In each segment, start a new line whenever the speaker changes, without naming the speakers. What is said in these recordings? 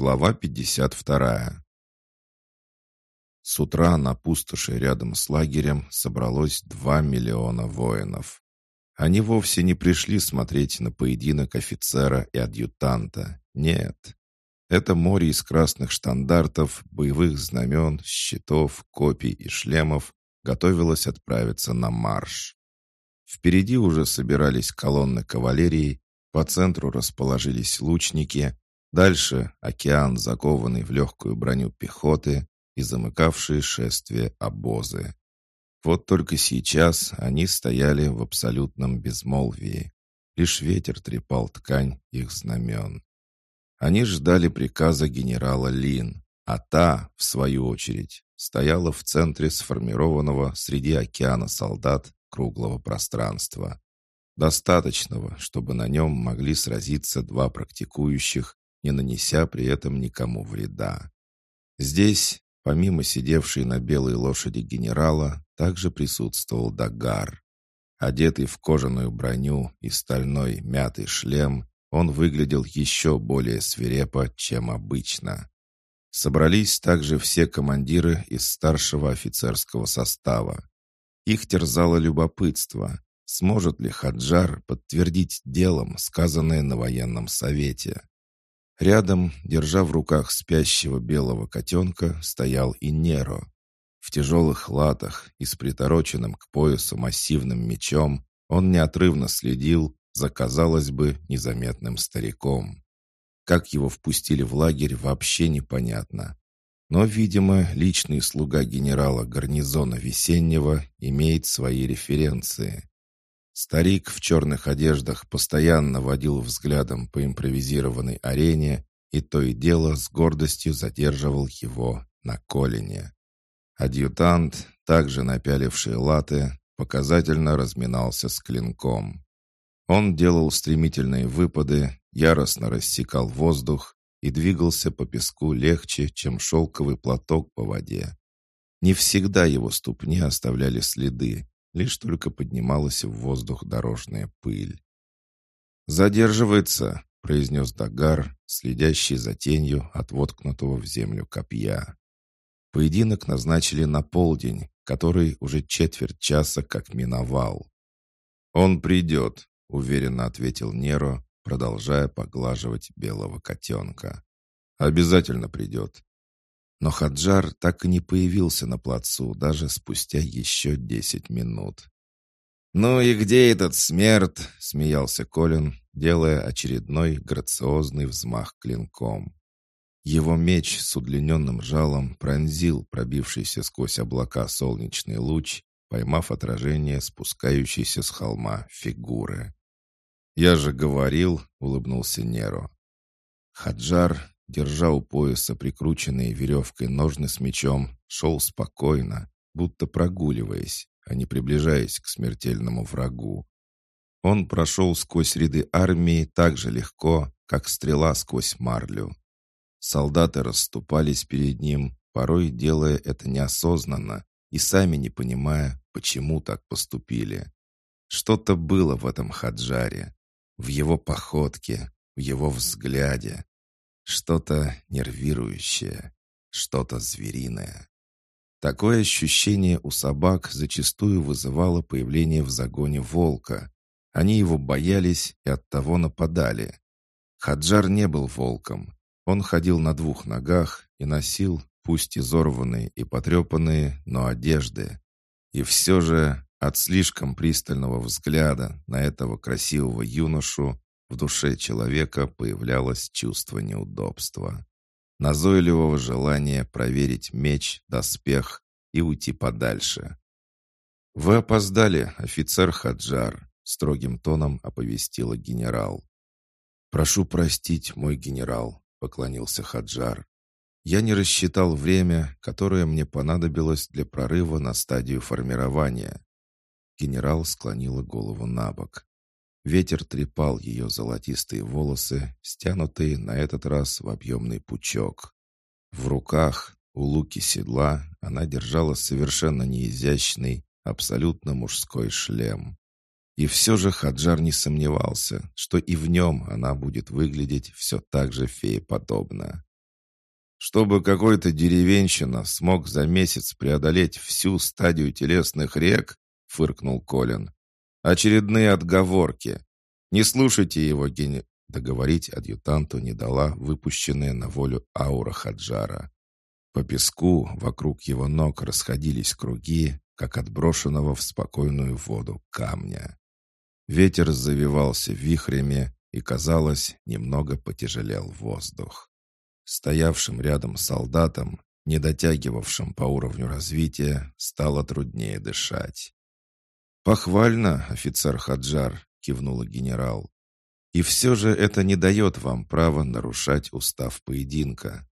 Глава 52. С утра на пустоши рядом с лагерем собралось 2 миллиона воинов. Они вовсе не пришли смотреть на поединок офицера и адъютанта. Нет. Это море из красных штандартов, боевых знамен, щитов, копий и шлемов готовилось отправиться на марш. Впереди уже собирались колонны кавалерии, по центру расположились лучники, Дальше океан, закованный в легкую броню пехоты и замыкавшие шествие обозы. Вот только сейчас они стояли в абсолютном безмолвии. Лишь ветер трепал ткань их знамен. Они ждали приказа генерала Лин, а та, в свою очередь, стояла в центре сформированного среди океана солдат круглого пространства. Достаточного, чтобы на нем могли сразиться два практикующих не нанеся при этом никому вреда. Здесь, помимо сидевшей на белой лошади генерала, также присутствовал Дагар. Одетый в кожаную броню и стальной мятый шлем, он выглядел еще более свирепо, чем обычно. Собрались также все командиры из старшего офицерского состава. Их терзало любопытство, сможет ли Хаджар подтвердить делом сказанное на военном совете. Рядом, держа в руках спящего белого котенка, стоял и Неро. В тяжелых латах и с притороченным к поясу массивным мечом он неотрывно следил за, казалось бы, незаметным стариком. Как его впустили в лагерь, вообще непонятно. Но, видимо, личный слуга генерала гарнизона Весеннего имеет свои референции. Старик в черных одеждах постоянно водил взглядом по импровизированной арене и то и дело с гордостью задерживал его на колене. Адъютант, также напяливший латы, показательно разминался с клинком. Он делал стремительные выпады, яростно рассекал воздух и двигался по песку легче, чем шелковый платок по воде. Не всегда его ступни оставляли следы, Лишь только поднималась в воздух дорожная пыль. «Задерживается», — произнес Дагар, следящий за тенью от воткнутого в землю копья. Поединок назначили на полдень, который уже четверть часа как миновал. «Он придет», — уверенно ответил Неро, продолжая поглаживать белого котенка. «Обязательно придет. Но Хаджар так и не появился на плацу даже спустя еще десять минут. «Ну и где этот смерть?» — смеялся Колин, делая очередной грациозный взмах клинком. Его меч с удлиненным жалом пронзил пробившийся сквозь облака солнечный луч, поймав отражение спускающейся с холма фигуры. «Я же говорил», — улыбнулся Неро. Хаджар, держа у пояса прикрученные веревкой ножны с мечом, шел спокойно, будто прогуливаясь, а не приближаясь к смертельному врагу. Он прошел сквозь ряды армии так же легко, как стрела сквозь марлю. Солдаты расступались перед ним, порой делая это неосознанно и сами не понимая, почему так поступили. Что-то было в этом хаджаре, в его походке, в его взгляде, что-то нервирующее, что-то звериное. Такое ощущение у собак зачастую вызывало появление в загоне волка. Они его боялись и оттого нападали. Хаджар не был волком. Он ходил на двух ногах и носил, пусть изорванные и потрепанные, но одежды. И все же от слишком пристального взгляда на этого красивого юношу в душе человека появлялось чувство неудобства. Назойливого желания проверить меч, доспех и уйти подальше. «Вы опоздали, офицер Хаджар», — строгим тоном оповестила генерал. «Прошу простить, мой генерал», — поклонился Хаджар. «Я не рассчитал время, которое мне понадобилось для прорыва на стадию формирования». Генерал склонила голову на бок. Ветер трепал ее золотистые волосы, стянутые на этот раз в объемный пучок. В руках, у луки седла, она держала совершенно неизящный, абсолютно мужской шлем. И все же Хаджар не сомневался, что и в нем она будет выглядеть все так же фееподобно. Чтобы какой-то деревенщина смог за месяц преодолеть всю стадию телесных рек, фыркнул Колин. Очередные отговорки. Не слушайте его, гени... Договорить адъютанту не дала выпущенная на волю аура Хаджара. По песку вокруг его ног расходились круги, как отброшенного в спокойную воду камня. Ветер завивался вихрями и, казалось, немного потяжелел воздух. Стоявшим рядом солдатам, не дотягивавшим по уровню развития, стало труднее дышать. «Похвально, офицер Хаджар», — кивнула генерал. И все же это не дает вам права нарушать устав поединка.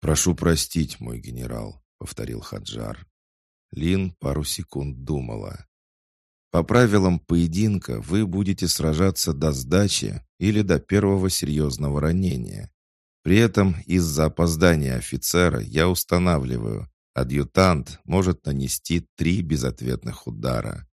«Прошу простить, мой генерал», — повторил Хаджар. Лин пару секунд думала. «По правилам поединка вы будете сражаться до сдачи или до первого серьезного ранения. При этом из-за опоздания офицера я устанавливаю, адъютант может нанести три безответных удара.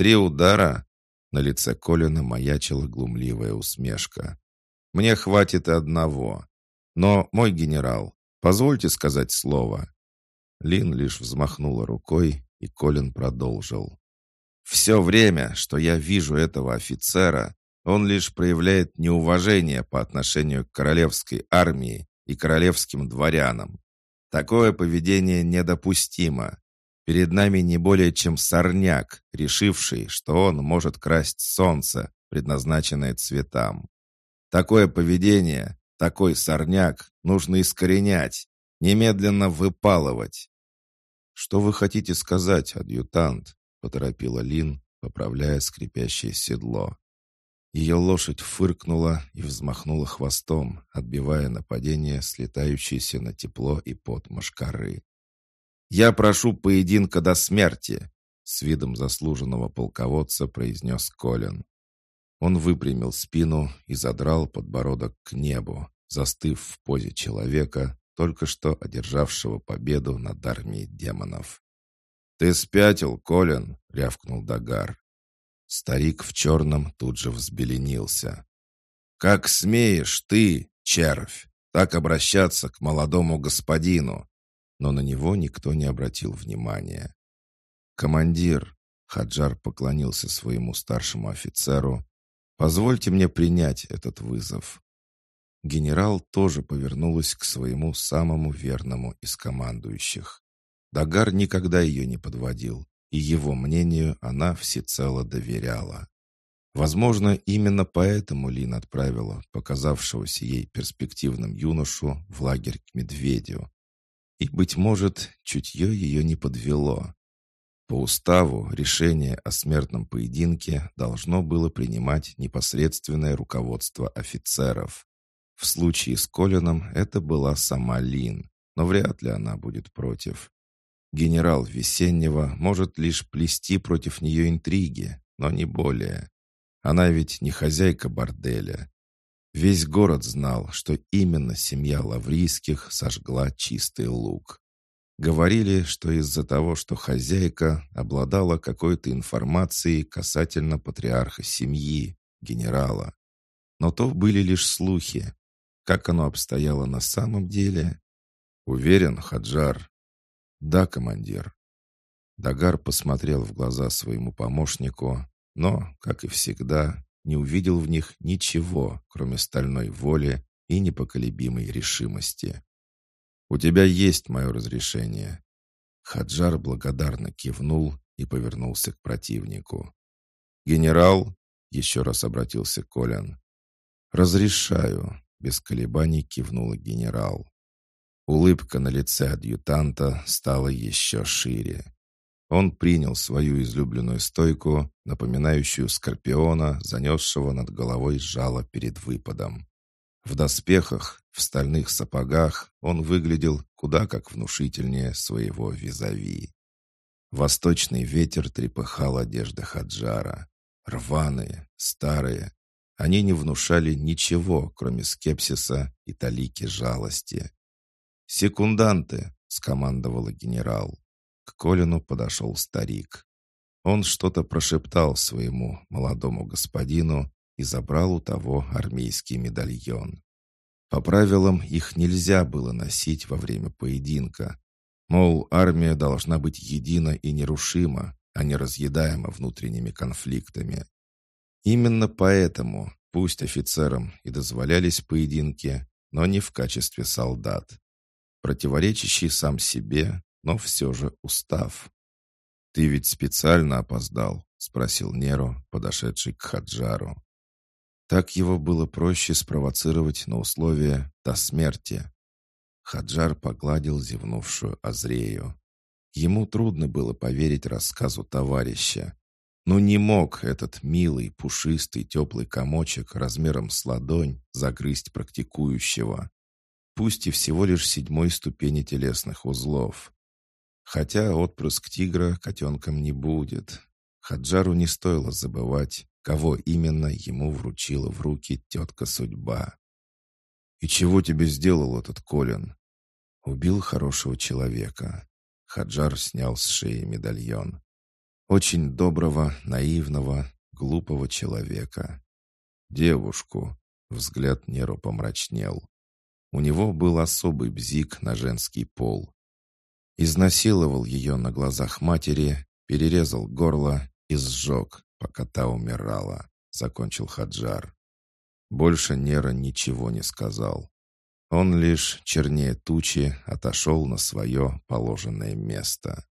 Три удара на лице Колина маячила глумливая усмешка. «Мне хватит и одного. Но, мой генерал, позвольте сказать слово». Лин лишь взмахнула рукой, и Колин продолжил. «Все время, что я вижу этого офицера, он лишь проявляет неуважение по отношению к королевской армии и королевским дворянам. Такое поведение недопустимо. Перед нами не более чем сорняк, решивший, что он может красть солнце, предназначенное цветам. Такое поведение, такой сорняк нужно искоренять, немедленно выпалывать. «Что вы хотите сказать, адъютант?» — поторопила Лин, поправляя скрипящее седло. Ее лошадь фыркнула и взмахнула хвостом, отбивая нападение, слетающееся на тепло и пот мошкары. «Я прошу поединка до смерти», — с видом заслуженного полководца произнес Колин. Он выпрямил спину и задрал подбородок к небу, застыв в позе человека, только что одержавшего победу над армией демонов. «Ты спятил, Колин!» — рявкнул Дагар. Старик в черном тут же взбеленился. «Как смеешь ты, червь, так обращаться к молодому господину? Но на него никто не обратил внимания. «Командир», — Хаджар поклонился своему старшему офицеру, «позвольте мне принять этот вызов». Генерал тоже повернулась к своему самому верному из командующих. Дагар никогда ее не подводил, и его мнению она всецело доверяла. Возможно, именно поэтому Лин отправила показавшегося ей перспективным юношу в лагерь к медведю, и, быть может, чутье ее не подвело. По уставу решение о смертном поединке должно было принимать непосредственное руководство офицеров. В случае с Колином это была сама Лин, но вряд ли она будет против. Генерал Весеннего может лишь плести против нее интриги, но не более. Она ведь не хозяйка борделя, Весь город знал, что именно семья Лаврийских сожгла чистый лук. Говорили, что из-за того, что хозяйка обладала какой-то информацией касательно патриарха семьи, генерала. Но то были лишь слухи. Как оно обстояло на самом деле? Уверен, Хаджар? Да, командир. Дагар посмотрел в глаза своему помощнику, но, как и всегда, не увидел в них ничего, кроме стальной воли и непоколебимой решимости. «У тебя есть мое разрешение». Хаджар благодарно кивнул и повернулся к противнику. «Генерал?» — еще раз обратился Колян. «Разрешаю», — без колебаний кивнула генерал. Улыбка на лице адъютанта стала еще шире. Он принял свою излюбленную стойку, напоминающую скорпиона, занесшего над головой жало перед выпадом. В доспехах, в стальных сапогах он выглядел куда как внушительнее своего визави. Восточный ветер трепыхал одежды Хаджара. Рваные, старые. Они не внушали ничего, кроме скепсиса и талики жалости. «Секунданты!» — скомандовала генерал. К Колину подошел старик. Он что-то прошептал своему молодому господину и забрал у того армейский медальон. По правилам, их нельзя было носить во время поединка. Мол, армия должна быть едина и нерушима, а не разъедаема внутренними конфликтами. Именно поэтому, пусть офицерам и дозволялись поединки, но не в качестве солдат. Противоречащий сам себе, но все же устав. «Ты ведь специально опоздал?» — спросил Неру, подошедший к Хаджару. Так его было проще спровоцировать на условия до смерти. Хаджар погладил зевнувшую Азрею. Ему трудно было поверить рассказу товарища. Но не мог этот милый, пушистый, теплый комочек размером с ладонь загрызть практикующего. Пусть и всего лишь седьмой ступени телесных узлов. Хотя отпрыск тигра котенком не будет. Хаджару не стоило забывать, кого именно ему вручила в руки тетка судьба. «И чего тебе сделал этот Колин?» «Убил хорошего человека». Хаджар снял с шеи медальон. «Очень доброго, наивного, глупого человека». «Девушку», — взгляд Неру помрачнел. У него был особый бзик на женский пол. Изнасиловал ее на глазах матери, перерезал горло и сжег, пока та умирала», — закончил Хаджар. Больше Нера ничего не сказал. Он лишь, чернее тучи, отошел на свое положенное место.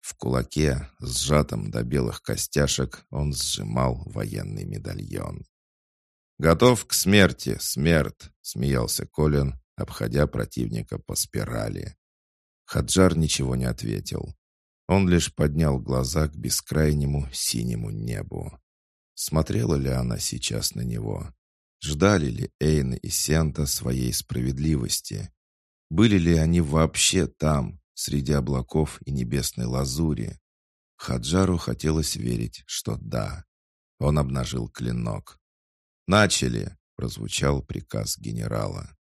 В кулаке, сжатом до белых костяшек, он сжимал военный медальон. «Готов к смерти, смерть!» — смеялся Колин, обходя противника по спирали. Хаджар ничего не ответил. Он лишь поднял глаза к бескрайнему синему небу. Смотрела ли она сейчас на него? Ждали ли Эйн и Сента своей справедливости? Были ли они вообще там, среди облаков и небесной лазури? Хаджару хотелось верить, что да. Он обнажил клинок. «Начали!» — прозвучал приказ генерала.